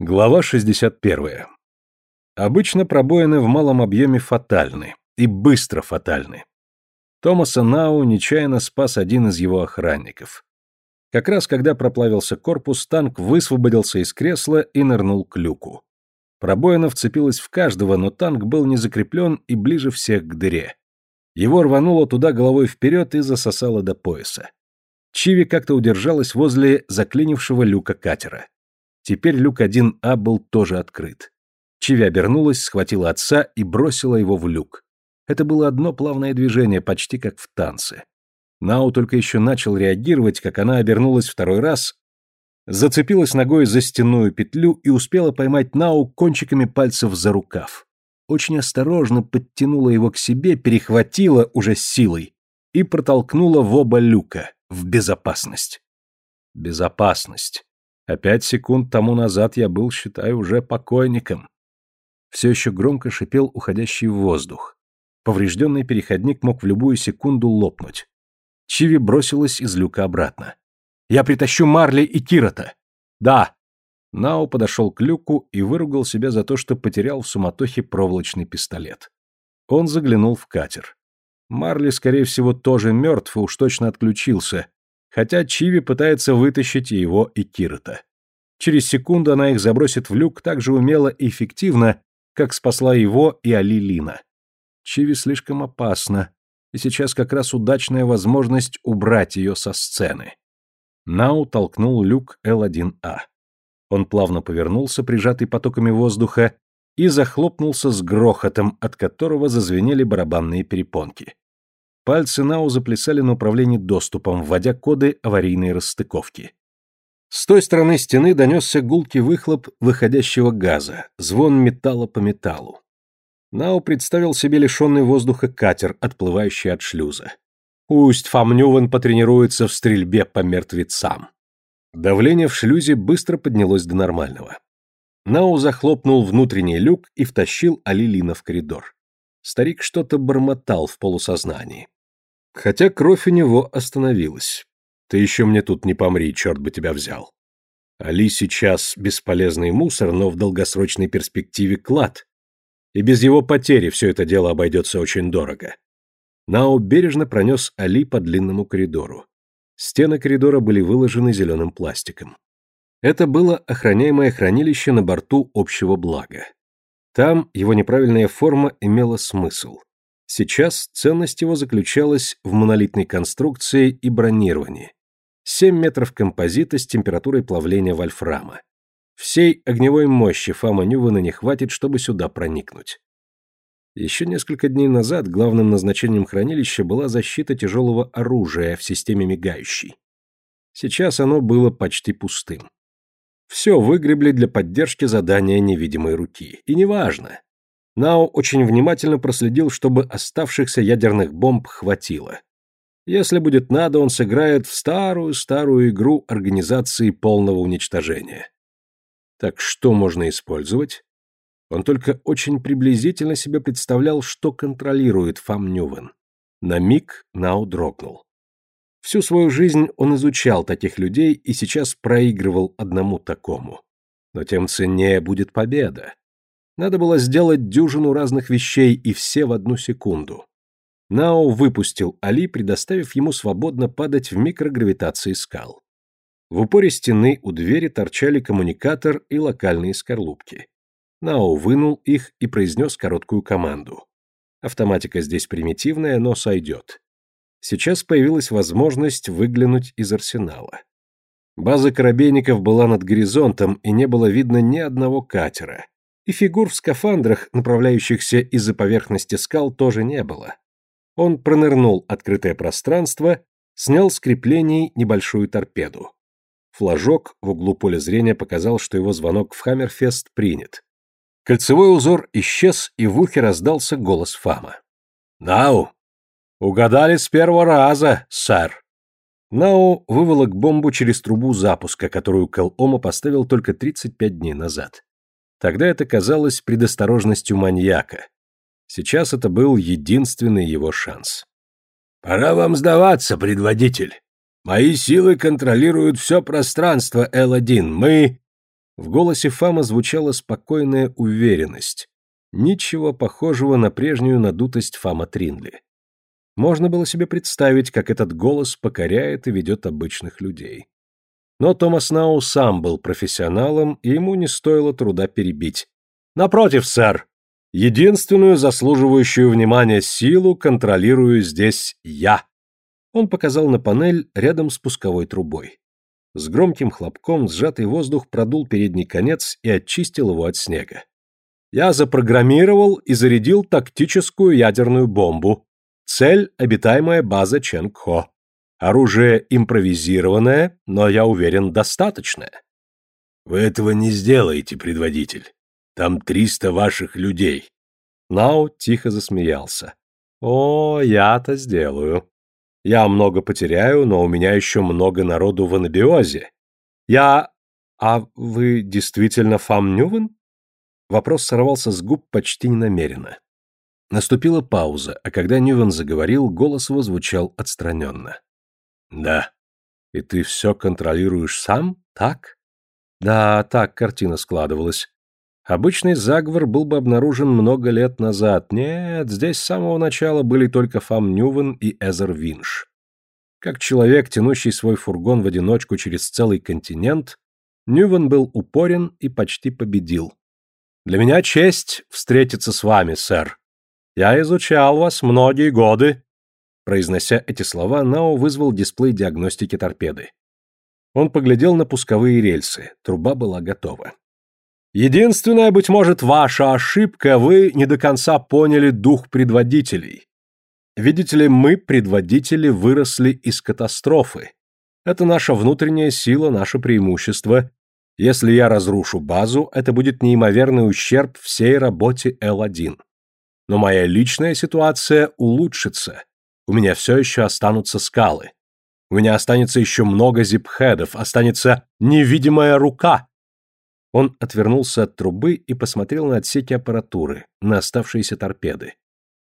Глава 61. Обычно пробоины в малом объеме фатальны, и быстро фатальны. Томаса Нау нечаянно спас один из его охранников. Как раз когда проплавился корпус, танк высвободился из кресла и нырнул к люку. Пробоина вцепилась в каждого, но танк был не закреплен и ближе всех к дыре. Его рвануло туда головой вперед и засосало до пояса. Чиви как-то удержалась возле заклинившего люка катера. Теперь люк 1А был тоже открыт. Чиви обернулась, схватила отца и бросила его в люк. Это было одно плавное движение, почти как в танце. Нау только еще начал реагировать, как она обернулась второй раз, зацепилась ногой за стенную петлю и успела поймать Нау кончиками пальцев за рукав. Очень осторожно подтянула его к себе, перехватила уже силой и протолкнула в оба люка, в безопасность. Безопасность. А пять секунд тому назад я был, считай, уже покойником. Все еще громко шипел уходящий в воздух. Поврежденный переходник мог в любую секунду лопнуть. Чиви бросилась из люка обратно. «Я притащу Марли и Кирота!» «Да!» Нао подошел к люку и выругал себя за то, что потерял в суматохе проволочный пистолет. Он заглянул в катер. Марли, скорее всего, тоже мертв и уж точно отключился, хотя Чиви пытается вытащить его и Кирота. Через секунду она их забросит в люк так же умело и эффективно, как спасла его и Алилина. Чиви слишком опасно, и сейчас как раз удачная возможность убрать ее со сцены. Нау толкнул люк Л1А. Он плавно повернулся, прижатый потоками воздуха, и захлопнулся с грохотом, от которого зазвенели барабанные перепонки. Пальцы Нау заплясали на управлении доступом, вводя коды аварийной расстыковки. С той стороны стены донесся гулкий выхлоп выходящего газа, звон металла по металлу. Нау представил себе лишенный воздуха катер, отплывающий от шлюза. Пусть Фамнювен потренируется в стрельбе по мертвецам. Давление в шлюзе быстро поднялось до нормального. Нау захлопнул внутренний люк и втащил Алилина в коридор. Старик что-то бормотал в полусознании. Хотя кровь у него остановилась. Ты еще мне тут не помри, черт бы тебя взял. Али сейчас бесполезный мусор, но в долгосрочной перспективе клад. И без его потери все это дело обойдется очень дорого. Нао бережно пронес Али по длинному коридору. Стены коридора были выложены зеленым пластиком. Это было охраняемое хранилище на борту общего блага. Там его неправильная форма имела смысл. Сейчас ценность его заключалась в монолитной конструкции и бронировании. 7 метров композита с температурой плавления вольфрама. Всей огневой мощи Фама Нювана не хватит, чтобы сюда проникнуть. Еще несколько дней назад главным назначением хранилища была защита тяжелого оружия в системе мигающей. Сейчас оно было почти пустым. Все выгребли для поддержки задания невидимой руки. И неважно, Нао очень внимательно проследил, чтобы оставшихся ядерных бомб хватило. Если будет надо, он сыграет в старую-старую игру организации полного уничтожения. Так что можно использовать? Он только очень приблизительно себе представлял, что контролирует Фам Нювен. На миг Нао дрогнул. Всю свою жизнь он изучал таких людей и сейчас проигрывал одному такому. Но тем ценнее будет победа. Надо было сделать дюжину разных вещей и все в одну секунду. Нао выпустил Али, предоставив ему свободно падать в микрогравитации скал. В упоре стены у двери торчали коммуникатор и локальные скорлупки. Нао вынул их и произнес короткую команду. Автоматика здесь примитивная, но сойдет. Сейчас появилась возможность выглянуть из арсенала. База корабейников была над горизонтом, и не было видно ни одного катера, и фигур в скафандрах, направляющихся из-за поверхности скал, тоже не было. Он пронырнул открытое пространство, снял с креплений небольшую торпеду. Флажок в углу поля зрения показал, что его звонок в Хаммерфест принят. Кольцевой узор исчез, и в ухе раздался голос Фама. «Нау! Угадали с первого раза, сэр!» Нау выволок бомбу через трубу запуска, которую Кэл-Ома поставил только 35 дней назад. Тогда это казалось предосторожностью маньяка. Сейчас это был единственный его шанс. «Пора вам сдаваться, предводитель. Мои силы контролируют все пространство Л-1. Мы...» В голосе Фама звучала спокойная уверенность. Ничего похожего на прежнюю надутость Фама Тринли. Можно было себе представить, как этот голос покоряет и ведет обычных людей. Но Томас Нау сам был профессионалом, и ему не стоило труда перебить. «Напротив, сэр, единственную заслуживающую внимания силу контролирую здесь я». Он показал на панель рядом с пусковой трубой. С громким хлопком сжатый воздух продул передний конец и очистил его от снега. Я запрограммировал и зарядил тактическую ядерную бомбу. Цель – обитаемая база Ченгхо. Оружие импровизированное, но, я уверен, достаточное. Вы этого не сделаете, предводитель. Там триста ваших людей. Нао тихо засмеялся. О, я-то сделаю. Я много потеряю, но у меня еще много народу в анабиозе. Я... А вы действительно Фам Нювен? Вопрос сорвался с губ почти ненамеренно. Наступила пауза, а когда Нювен заговорил, голос его звучал отстраненно. «Да». «И ты все контролируешь сам? Так?» «Да, так картина складывалась. Обычный заговор был бы обнаружен много лет назад. Нет, здесь с самого начала были только Фам Нювен и Эзер Винш. Как человек, тянущий свой фургон в одиночку через целый континент, Нювен был упорен и почти победил. «Для меня честь встретиться с вами, сэр. Я изучал вас многие годы». Произнося эти слова, Нао вызвал дисплей диагностики торпеды. Он поглядел на пусковые рельсы. Труба была готова. Единственная, быть может, ваша ошибка, вы не до конца поняли дух предводителей. Видите ли, мы, предводители, выросли из катастрофы. Это наша внутренняя сила, наше преимущество. Если я разрушу базу, это будет неимоверный ущерб всей работе L1. Но моя личная ситуация улучшится. У меня все еще останутся скалы. У меня останется еще много зипхедов, останется невидимая рука, он отвернулся от трубы и посмотрел на отсеки аппаратуры, на оставшиеся торпеды.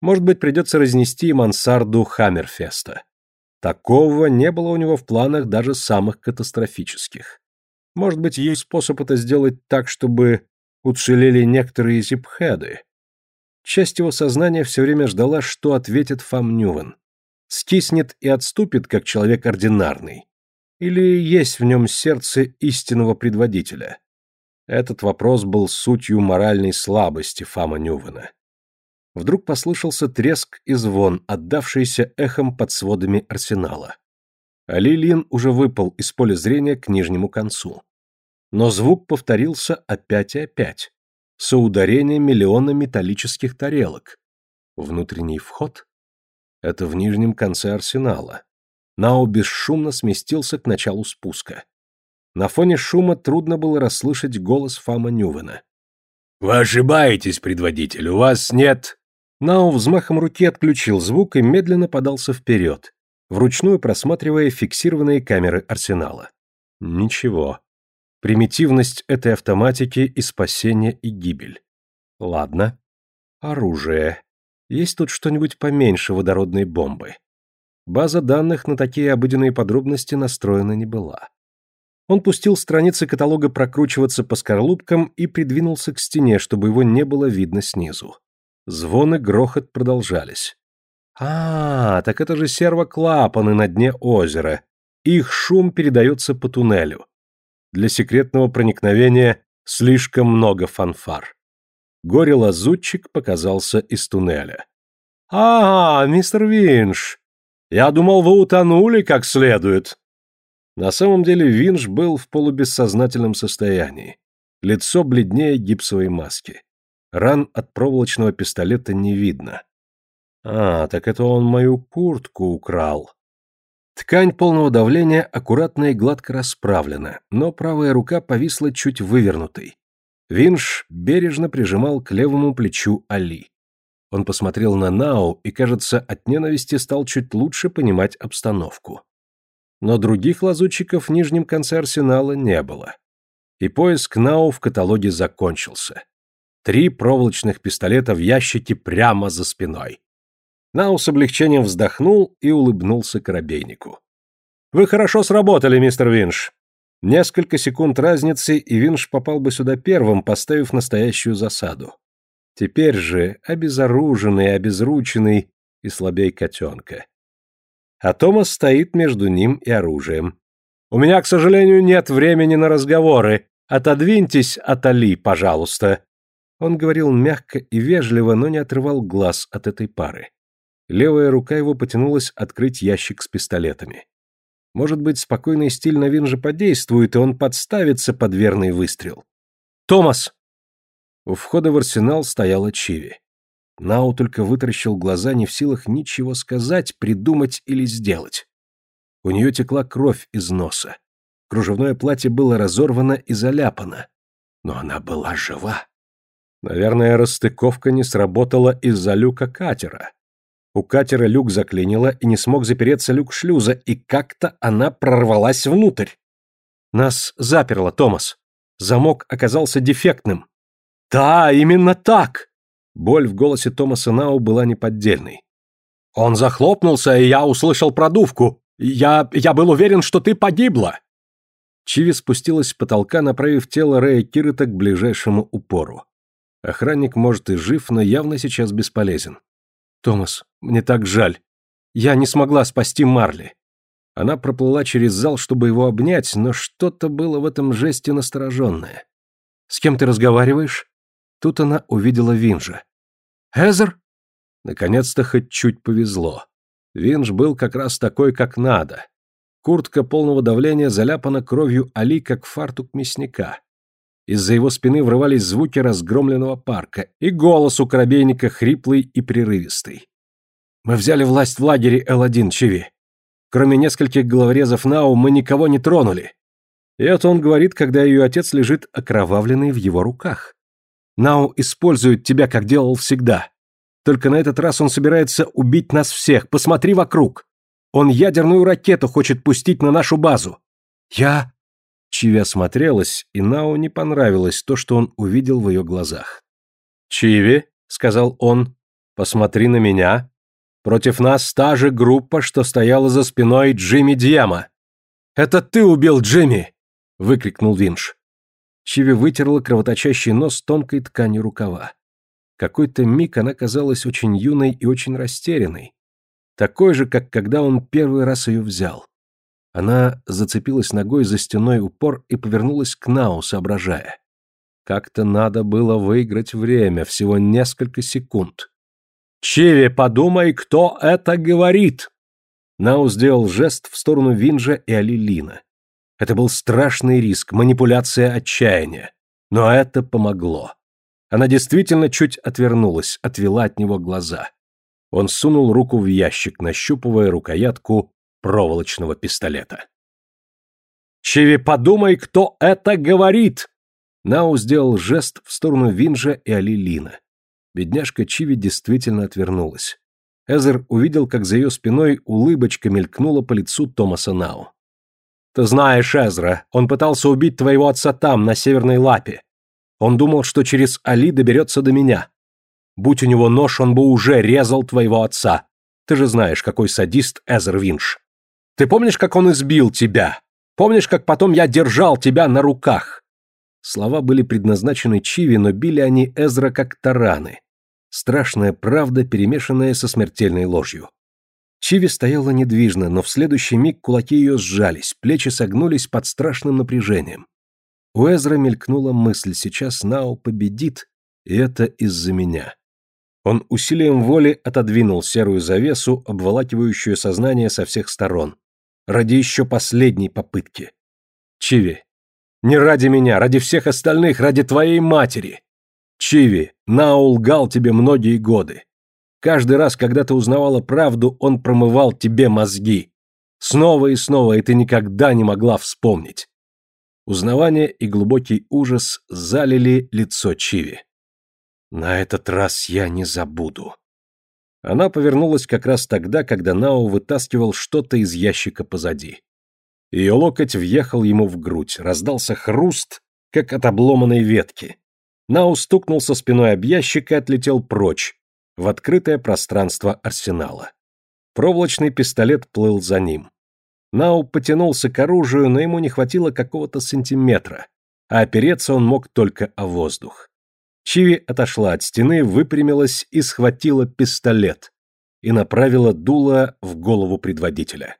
Может быть, придется разнести мансарду Хаммерфеста. Такого не было у него в планах даже самых катастрофических. Может быть, есть способ это сделать так, чтобы уцелели некоторые зипхеды. Часть его сознания все время ждала, что ответит Фам Нювен. Скиснет и отступит, как человек ординарный. Или есть в нем сердце истинного предводителя. Этот вопрос был сутью моральной слабости Фама Нювена. Вдруг послышался треск и звон, отдавшийся эхом под сводами арсенала. Али Лин уже выпал из поля зрения к нижнему концу. Но звук повторился опять и опять. Соударение миллиона металлических тарелок. Внутренний вход? Это в нижнем конце арсенала. Нао бесшумно сместился к началу спуска. На фоне шума трудно было расслышать голос Фама Нювена. «Вы ошибаетесь, предводитель, у вас нет...» Нау взмахом руки отключил звук и медленно подался вперед, вручную просматривая фиксированные камеры арсенала. Ничего. Примитивность этой автоматики и спасение, и гибель. Ладно. Оружие. Есть тут что-нибудь поменьше водородной бомбы? База данных на такие обыденные подробности настроена не была. Он пустил страницы каталога прокручиваться по скорлупкам и придвинулся к стене, чтобы его не было видно снизу. Звон и грохот продолжались. А, так это же сервоклапаны на дне озера. Их шум передается по туннелю. Для секретного проникновения слишком много фанфар. Горе-лазутчик показался из туннеля. «А, мистер Винш, я думал, вы утонули как следует». На самом деле Винж был в полубессознательном состоянии. Лицо бледнее гипсовой маски. Ран от проволочного пистолета не видно. А, так это он мою куртку украл. Ткань полного давления аккуратно и гладко расправлена, но правая рука повисла чуть вывернутой. Винш бережно прижимал к левому плечу Али. Он посмотрел на Нао и, кажется, от ненависти стал чуть лучше понимать обстановку но других лазутчиков в нижнем конце арсенала не было. И поиск Нау в каталоге закончился. Три проволочных пистолета в ящике прямо за спиной. Нау с облегчением вздохнул и улыбнулся корабейнику. «Вы хорошо сработали, мистер Винш. Несколько секунд разницы, и Винш попал бы сюда первым, поставив настоящую засаду. Теперь же обезоруженный, обезрученный и слабей котенка. А Томас стоит между ним и оружием. «У меня, к сожалению, нет времени на разговоры. Отодвиньтесь от Али, пожалуйста». Он говорил мягко и вежливо, но не отрывал глаз от этой пары. Левая рука его потянулась открыть ящик с пистолетами. Может быть, спокойный стиль новин же подействует, и он подставится под верный выстрел. «Томас!» У входа в арсенал стояла Чиви. Нау только вытаращил глаза, не в силах ничего сказать, придумать или сделать. У нее текла кровь из носа. Кружевное платье было разорвано и заляпано. Но она была жива. Наверное, расстыковка не сработала из-за люка катера. У катера люк заклинило, и не смог запереться люк шлюза, и как-то она прорвалась внутрь. Нас заперло, Томас. Замок оказался дефектным. Да, именно так. Боль в голосе Томаса Нау была неподдельной. Он захлопнулся, и я услышал продувку. Я... я был уверен, что ты погибла. Чиви спустилась с потолка, направив тело Рэя Кирыта к ближайшему упору. Охранник, может, и жив, но явно сейчас бесполезен. «Томас, мне так жаль. Я не смогла спасти Марли». Она проплыла через зал, чтобы его обнять, но что-то было в этом жесте настороженное. «С кем ты разговариваешь?» Тут она увидела Винжа. «Эзер?» Наконец-то хоть чуть повезло. Винж был как раз такой, как надо. Куртка полного давления заляпана кровью Али, как фартук мясника. Из-за его спины врывались звуки разгромленного парка, и голос у корабейника хриплый и прерывистый. «Мы взяли власть в лагере Л-1, Чиви. Кроме нескольких головорезов Нау, мы никого не тронули». И это он говорит, когда ее отец лежит окровавленный в его руках. Нау использует тебя, как делал всегда. Только на этот раз он собирается убить нас всех. Посмотри вокруг. Он ядерную ракету хочет пустить на нашу базу. Я Чиви осмотрелась, и Нао не понравилось то, что он увидел в ее глазах. «Чиви», — сказал он, — «посмотри на меня. Против нас та же группа, что стояла за спиной Джимми Дьяма». «Это ты убил Джимми!» — выкрикнул Винш. Чиви вытерла кровоточащий нос тонкой тканью рукава. Какой-то миг она казалась очень юной и очень растерянной. Такой же, как когда он первый раз ее взял. Она зацепилась ногой за стеной упор и повернулась к Нау, соображая. Как-то надо было выиграть время, всего несколько секунд. «Чиви, подумай, кто это говорит!» Нау сделал жест в сторону Винжа и Алилина. Это был страшный риск, манипуляция отчаяния. Но это помогло. Она действительно чуть отвернулась, отвела от него глаза. Он сунул руку в ящик, нащупывая рукоятку проволочного пистолета. «Чиви, подумай, кто это говорит!» Нау сделал жест в сторону Винжа и Алилина. Бедняжка Чиви действительно отвернулась. Эзер увидел, как за ее спиной улыбочка мелькнула по лицу Томаса Нау. «Ты знаешь Эзра, он пытался убить твоего отца там, на Северной Лапе. Он думал, что через Али доберется до меня. Будь у него нож, он бы уже резал твоего отца. Ты же знаешь, какой садист Эзер Винш. Ты помнишь, как он избил тебя? Помнишь, как потом я держал тебя на руках?» Слова были предназначены Чиви, но били они Эзра как тараны. Страшная правда, перемешанная со смертельной ложью. Чиви стояла недвижно, но в следующий миг кулаки ее сжались, плечи согнулись под страшным напряжением. У Эзра мелькнула мысль, сейчас Нао победит, и это из-за меня. Он усилием воли отодвинул серую завесу, обволакивающую сознание со всех сторон, ради еще последней попытки. Чиви, не ради меня, ради всех остальных, ради твоей матери. Чиви, Нау лгал тебе многие годы. Каждый раз, когда ты узнавала правду, он промывал тебе мозги. Снова и снова, и ты никогда не могла вспомнить. Узнавание и глубокий ужас залили лицо Чиви. На этот раз я не забуду. Она повернулась как раз тогда, когда Нао вытаскивал что-то из ящика позади. Ее локоть въехал ему в грудь, раздался хруст, как от обломанной ветки. Нао стукнулся спиной об ящик и отлетел прочь, в открытое пространство арсенала. Проволочный пистолет плыл за ним. Нау потянулся к оружию, но ему не хватило какого-то сантиметра, а опереться он мог только о воздух. Чиви отошла от стены, выпрямилась и схватила пистолет и направила дуло в голову предводителя.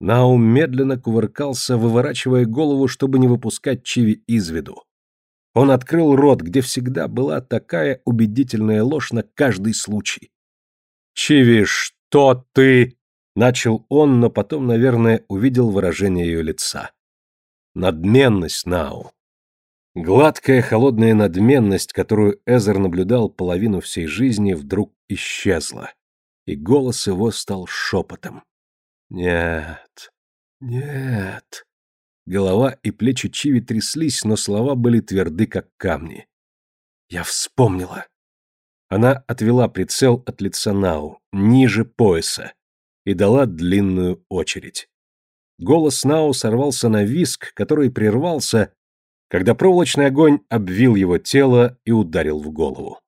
Нау медленно кувыркался, выворачивая голову, чтобы не выпускать Чиви из виду. Он открыл рот, где всегда была такая убедительная ложь на каждый случай. «Чиви, что ты...» — начал он, но потом, наверное, увидел выражение ее лица. Надменность Нау. Гладкая холодная надменность, которую Эзер наблюдал половину всей жизни, вдруг исчезла, и голос его стал шепотом. «Нет, нет». Голова и плечи Чиви тряслись, но слова были тверды, как камни. «Я вспомнила». Она отвела прицел от лица Нау, ниже пояса, и дала длинную очередь. Голос Нау сорвался на виск, который прервался, когда проволочный огонь обвил его тело и ударил в голову.